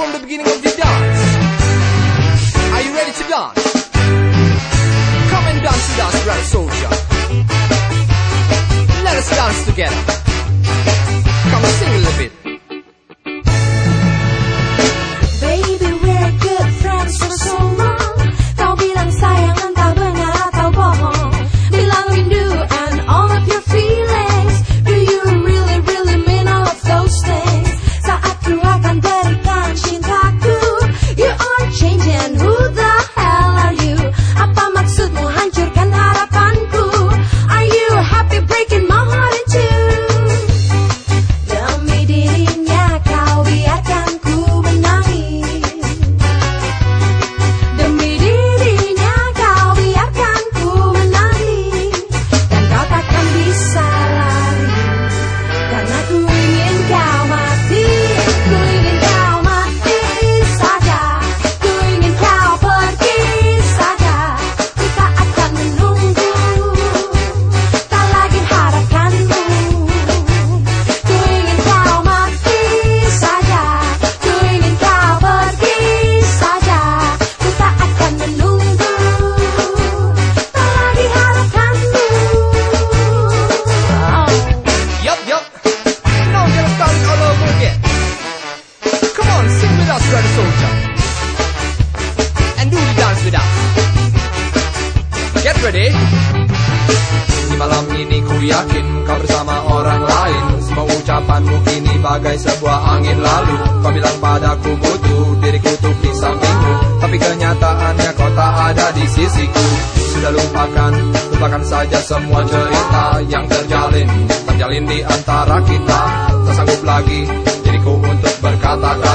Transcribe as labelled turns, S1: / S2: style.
S1: from the beginning of the dance. Are you ready to dance? Come and dance with us, brother soldier. Let us dance together. Ready. Di malam ini ku yakin kau bersama orang lain. Semua ucapanmu kini bagai sebuah angin lalu. Kau bilang padaku butuh diriku tuh di sampingmu. Tapi kenyataannya kau tak ada di sisiku. Sudah lupakan, lupakan saja semua cerita yang terjalin. Terjalin di antara kita. Tak sanggup lagi diriku untuk berkata-kata